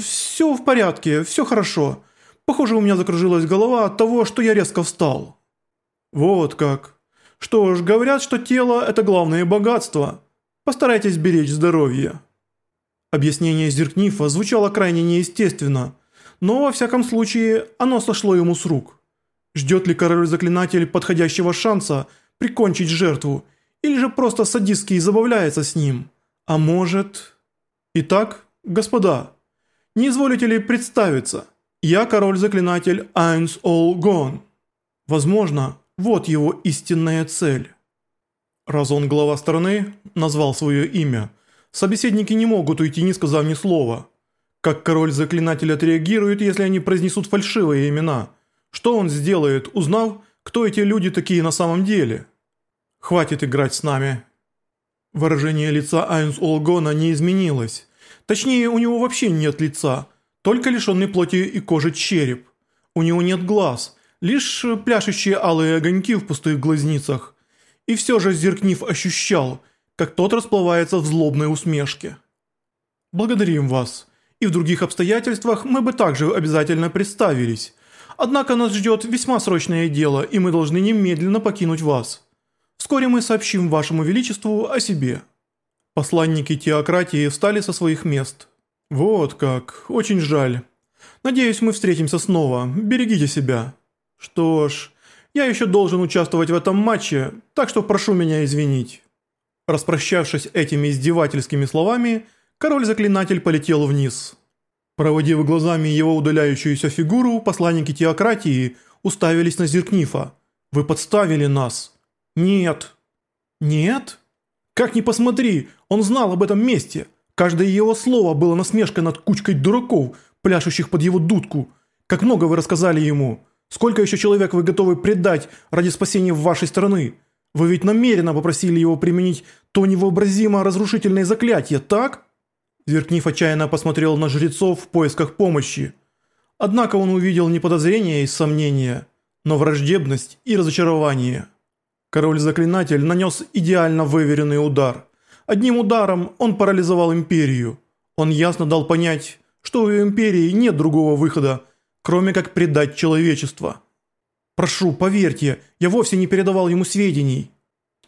«Все в порядке, все хорошо. Похоже, у меня закружилась голова от того, что я резко встал». «Вот как. Что ж, говорят, что тело – это главное богатство. Постарайтесь беречь здоровье». Объяснение Зеркнифа звучало крайне неестественно, но во всяком случае оно сошло ему с рук. Ждет ли король-заклинатель подходящего шанса прикончить жертву, или же просто садистски забавляется с ним? А может... Итак, господа, не изволите ли представиться? Я король-заклинатель Айнс Ол Гон. Возможно, вот его истинная цель. Раз он глава страны, назвал свое имя, собеседники не могут уйти, не сказав ни слова. Как король-заклинатель отреагирует, если они произнесут фальшивые имена? Что он сделает, узнав, кто эти люди такие на самом деле? Хватит играть с нами. Выражение лица Айнс Олгона не изменилось. Точнее, у него вообще нет лица, только лишенный плоти и кожи череп. У него нет глаз, лишь пляшущие алые огоньки в пустых глазницах. И все же Зеркнив ощущал, как тот расплывается в злобной усмешке. «Благодарим вас. И в других обстоятельствах мы бы также обязательно представились. Однако нас ждет весьма срочное дело, и мы должны немедленно покинуть вас». Вскоре мы сообщим вашему величеству о себе». Посланники теократии встали со своих мест. «Вот как, очень жаль. Надеюсь, мы встретимся снова. Берегите себя». «Что ж, я еще должен участвовать в этом матче, так что прошу меня извинить». Распрощавшись этими издевательскими словами, король-заклинатель полетел вниз. Проводив глазами его удаляющуюся фигуру, посланники теократии уставились на Зеркнифа. «Вы подставили нас!» «Нет». «Нет?» «Как ни посмотри, он знал об этом месте. Каждое его слово было насмешкой над кучкой дураков, пляшущих под его дудку. Как много вы рассказали ему. Сколько еще человек вы готовы предать ради спасения вашей страны? Вы ведь намеренно попросили его применить то невообразимо разрушительное заклятие, так?» Зеркнив отчаянно посмотрел на жрецов в поисках помощи. Однако он увидел не подозрения и сомнения, но враждебность и разочарование. Король-заклинатель нанес идеально выверенный удар. Одним ударом он парализовал империю. Он ясно дал понять, что у империи нет другого выхода, кроме как предать человечество. «Прошу, поверьте, я вовсе не передавал ему сведений.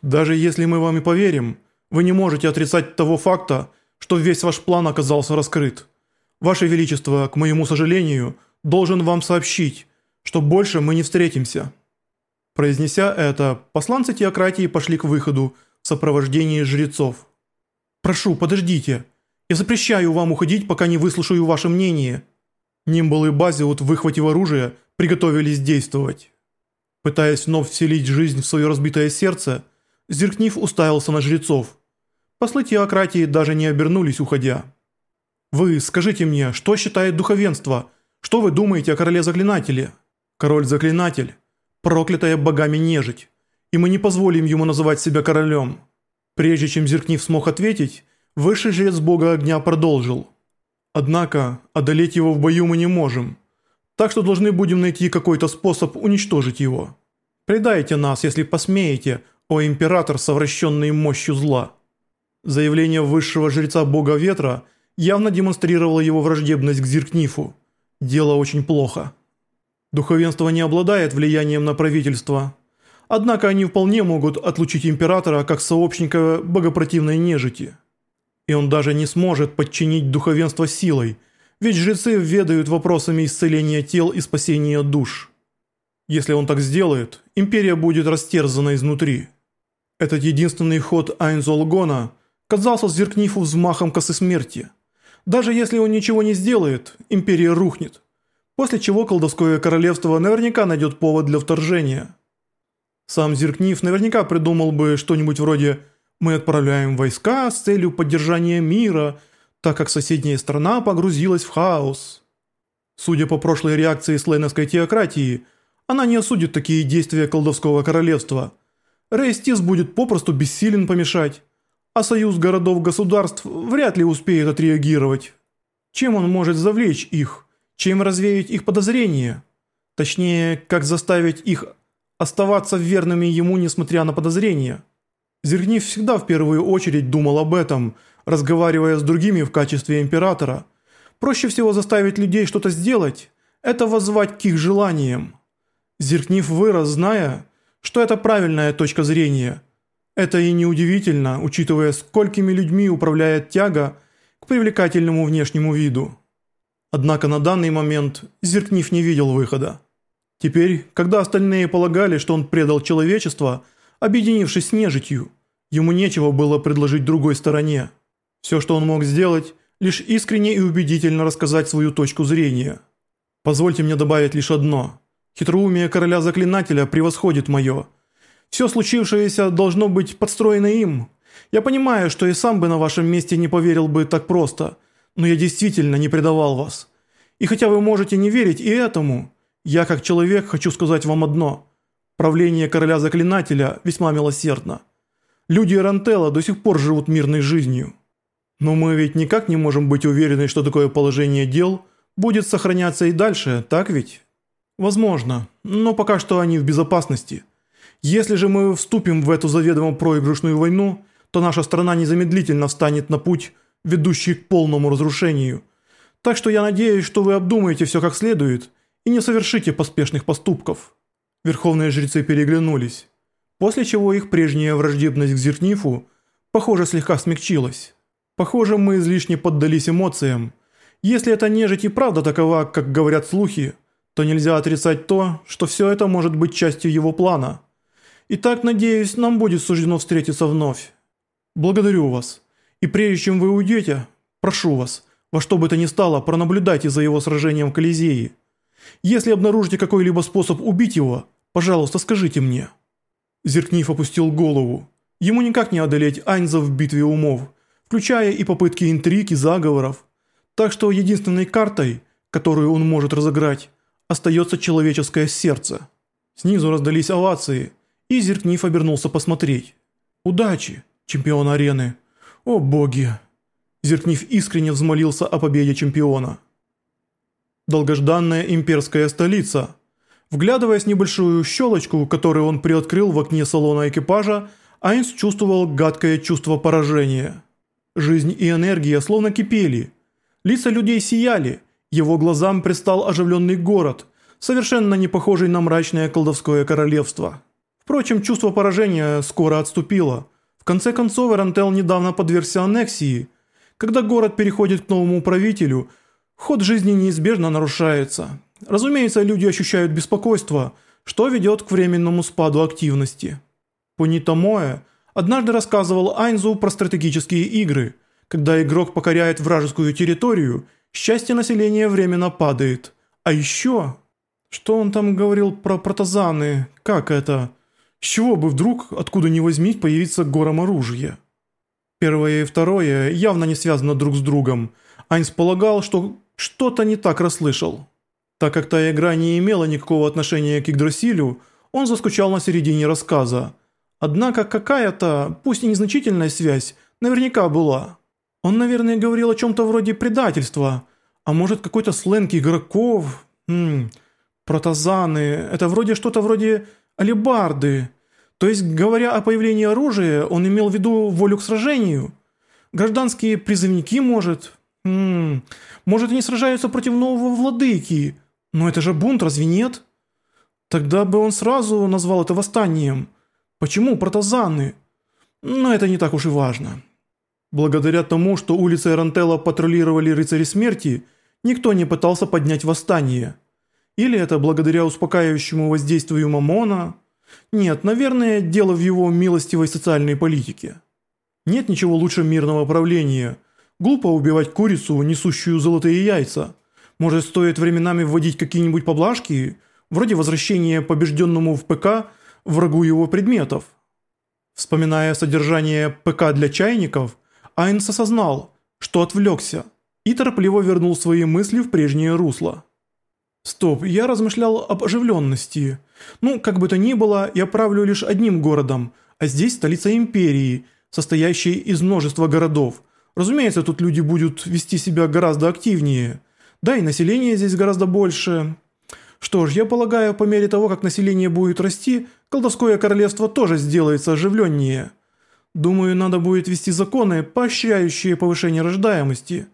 Даже если мы вам и поверим, вы не можете отрицать того факта, что весь ваш план оказался раскрыт. Ваше Величество, к моему сожалению, должен вам сообщить, что больше мы не встретимся». Произнеся это, посланцы теократии пошли к выходу в сопровождении жрецов. «Прошу, подождите. Я запрещаю вам уходить, пока не выслушаю ваше мнение». Нимбл и Базиут, выхватив оружие, приготовились действовать. Пытаясь вновь вселить жизнь в свое разбитое сердце, Зеркнив уставился на жрецов. Послы теократии даже не обернулись, уходя. «Вы скажите мне, что считает духовенство? Что вы думаете о короле-заклинателе?» «Король-заклинатель проклятая богами нежить, и мы не позволим ему называть себя королем». Прежде чем Зеркнив смог ответить, высший жрец бога огня продолжил. «Однако, одолеть его в бою мы не можем, так что должны будем найти какой-то способ уничтожить его. Предайте нас, если посмеете, о император, совращенный мощью зла». Заявление высшего жреца бога ветра явно демонстрировало его враждебность к Зеркнифу. Дело очень плохо. Духовенство не обладает влиянием на правительство. Однако они вполне могут отлучить императора как сообщника богопротивной нежити. И он даже не сможет подчинить духовенство силой, ведь жрецы ведают вопросами исцеления тел и спасения душ. Если он так сделает, империя будет растерзана изнутри. Этот единственный ход Айнзолгона казался Зеркнифу взмахом косы смерти. Даже если он ничего не сделает, империя рухнет после чего колдовское королевство наверняка найдет повод для вторжения. Сам Зеркнив наверняка придумал бы что-нибудь вроде «Мы отправляем войска с целью поддержания мира», так как соседняя страна погрузилась в хаос. Судя по прошлой реакции слейновской теократии, она не осудит такие действия колдовского королевства. Рейстис будет попросту бессилен помешать, а союз городов-государств вряд ли успеет отреагировать. Чем он может завлечь их? Чем развеять их подозрения. Точнее, как заставить их оставаться верными ему, несмотря на подозрения. Зергнив всегда в первую очередь думал об этом, разговаривая с другими в качестве императора. Проще всего заставить людей что-то сделать – это воззвать к их желаниям. Зеркнив вырос, зная, что это правильная точка зрения. Это и неудивительно, учитывая, сколькими людьми управляет тяга к привлекательному внешнему виду. Однако на данный момент Зеркнив не видел выхода. Теперь, когда остальные полагали, что он предал человечество, объединившись с нежитью, ему нечего было предложить другой стороне. Все, что он мог сделать, лишь искренне и убедительно рассказать свою точку зрения. Позвольте мне добавить лишь одно. Хитроумие короля заклинателя превосходит мое. Все случившееся должно быть подстроено им. Я понимаю, что и сам бы на вашем месте не поверил бы так просто, но я действительно не предавал вас. И хотя вы можете не верить и этому, я как человек хочу сказать вам одно. Правление короля заклинателя весьма милосердно. Люди Рантелла до сих пор живут мирной жизнью. Но мы ведь никак не можем быть уверены, что такое положение дел будет сохраняться и дальше, так ведь? Возможно, но пока что они в безопасности. Если же мы вступим в эту заведомо проигрышную войну, то наша страна незамедлительно встанет на путь, ведущий к полному разрушению. Так что я надеюсь, что вы обдумаете все как следует и не совершите поспешных поступков». Верховные жрецы переглянулись, после чего их прежняя враждебность к Зеркнифу, похоже, слегка смягчилась. Похоже, мы излишне поддались эмоциям. Если эта нежить и правда такова, как говорят слухи, то нельзя отрицать то, что все это может быть частью его плана. Итак, надеюсь, нам будет суждено встретиться вновь. Благодарю вас. И прежде чем вы уйдете, прошу вас, во что бы то ни стало, пронаблюдайте за его сражением в Колизее. Если обнаружите какой-либо способ убить его, пожалуйста, скажите мне». Зеркнив опустил голову. Ему никак не одолеть Айнза в битве умов – включая и попытки интриг и заговоров. Так что единственной картой, которую он может разыграть, остается человеческое сердце. Снизу раздались овации, и Зеркнив обернулся посмотреть. «Удачи, чемпион арены! О боги!» Зеркнив искренне взмолился о победе чемпиона. Долгожданная имперская столица. Вглядываясь в небольшую щелочку, которую он приоткрыл в окне салона экипажа, Айнс чувствовал гадкое чувство поражения. Жизнь и энергия словно кипели. Лица людей сияли, его глазам предстал оживленный город, совершенно не похожий на мрачное колдовское королевство. Впрочем, чувство поражения скоро отступило. Конце концов, Эрантел недавно подвергся аннексии. Когда город переходит к новому правителю, ход жизни неизбежно нарушается. Разумеется, люди ощущают беспокойство, что ведет к временному спаду активности. Понитомоэ – Однажды рассказывал Айнзу про стратегические игры. Когда игрок покоряет вражескую территорию, счастье населения временно падает. А еще... Что он там говорил про протазаны? Как это? С чего бы вдруг, откуда ни возьмись, появиться гором оружия? Первое и второе явно не связано друг с другом. Айнс полагал, что что-то не так расслышал. Так как та игра не имела никакого отношения к Игдрасилю, он заскучал на середине рассказа. Однако какая-то, пусть и незначительная связь, наверняка была. Он, наверное, говорил о чем-то вроде предательства, а может какой-то сленг игроков. Ммм, протазаны, это вроде что-то вроде алебарды. То есть, говоря о появлении оружия, он имел в виду волю к сражению. Гражданские призывники, может... Ммм, может они сражаются против нового владыки. Но это же бунт, разве нет? Тогда бы он сразу назвал это восстанием. Почему протазаны? Но это не так уж и важно. Благодаря тому, что улицы Эрантелла патрулировали рыцари смерти, никто не пытался поднять восстание. Или это благодаря успокаивающему воздействию Мамона? Нет, наверное, дело в его милостивой социальной политике. Нет ничего лучше мирного правления. Глупо убивать курицу, несущую золотые яйца. Может, стоит временами вводить какие-нибудь поблажки, вроде возвращения побежденному в ПК – врагу его предметов. Вспоминая содержание ПК для чайников, Айнс осознал, что отвлекся, и торопливо вернул свои мысли в прежнее русло. «Стоп, я размышлял об оживленности. Ну, как бы то ни было, я правлю лишь одним городом, а здесь столица империи, состоящей из множества городов. Разумеется, тут люди будут вести себя гораздо активнее. Да и население здесь гораздо больше. Что ж, я полагаю, по мере того, как население будет расти, колдовское королевство тоже сделается оживленнее. Думаю, надо будет ввести законы, поощряющие повышение рождаемости.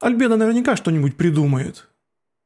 Альбеда наверняка что-нибудь придумает.